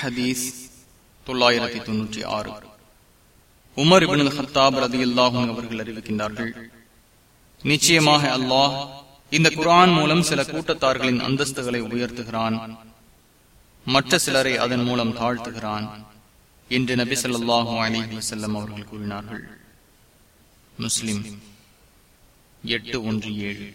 ஹதீஸ் தொள்ளாயிரத்தி தொன்னூற்றி ஆறு. உமர் இபின் ஹத்தாப் ரதி அல்லாஹும் அவர்கள் அறிவிக்கின்றார்கள் நிச்சயமாக அல்லாஹ் இந்த குரான் மூலம் சில கூட்டத்தார்களின் அந்தஸ்துகளை உயர்த்துகிறான் மற்ற சிலரை அதன் மூலம் தாழ்த்துகிறான் என்று நபி சொல்லாஹு அலி வசல்லம் அவர்கள் கூறினார்கள். முஸ்லிம் எட்டு ஒன்று ஏழு.